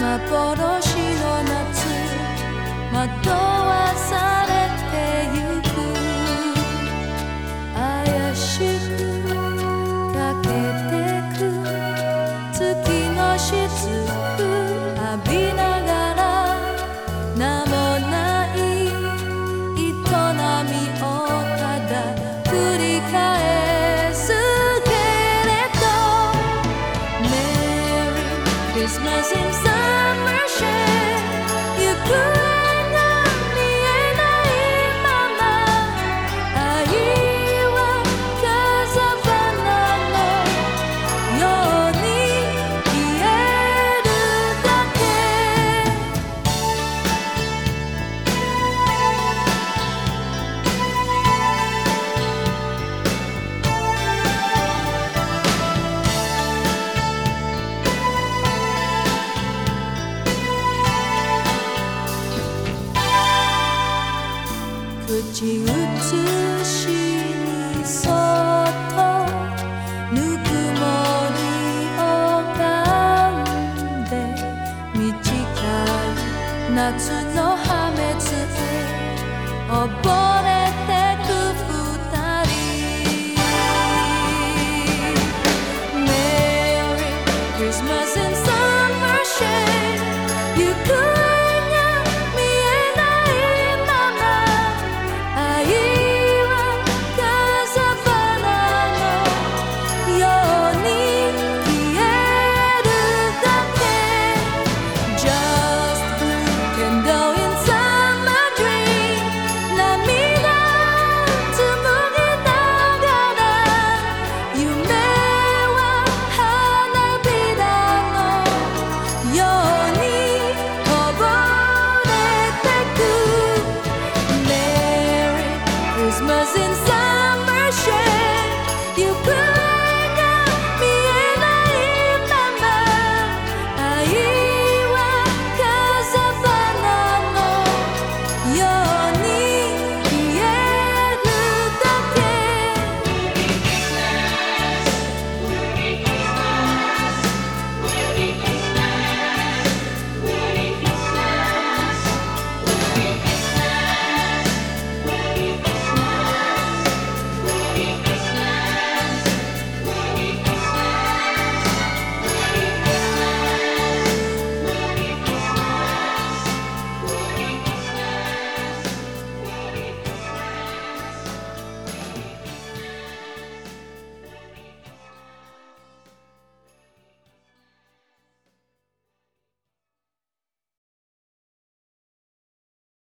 幻の夏惑わされてゆく。怪しくかけてく月のしずく。Christmas in summer shade. You could. ち写しにそっとぬくもりを噛んで短い夏の破滅へ溺れてく二人 Merry Christmas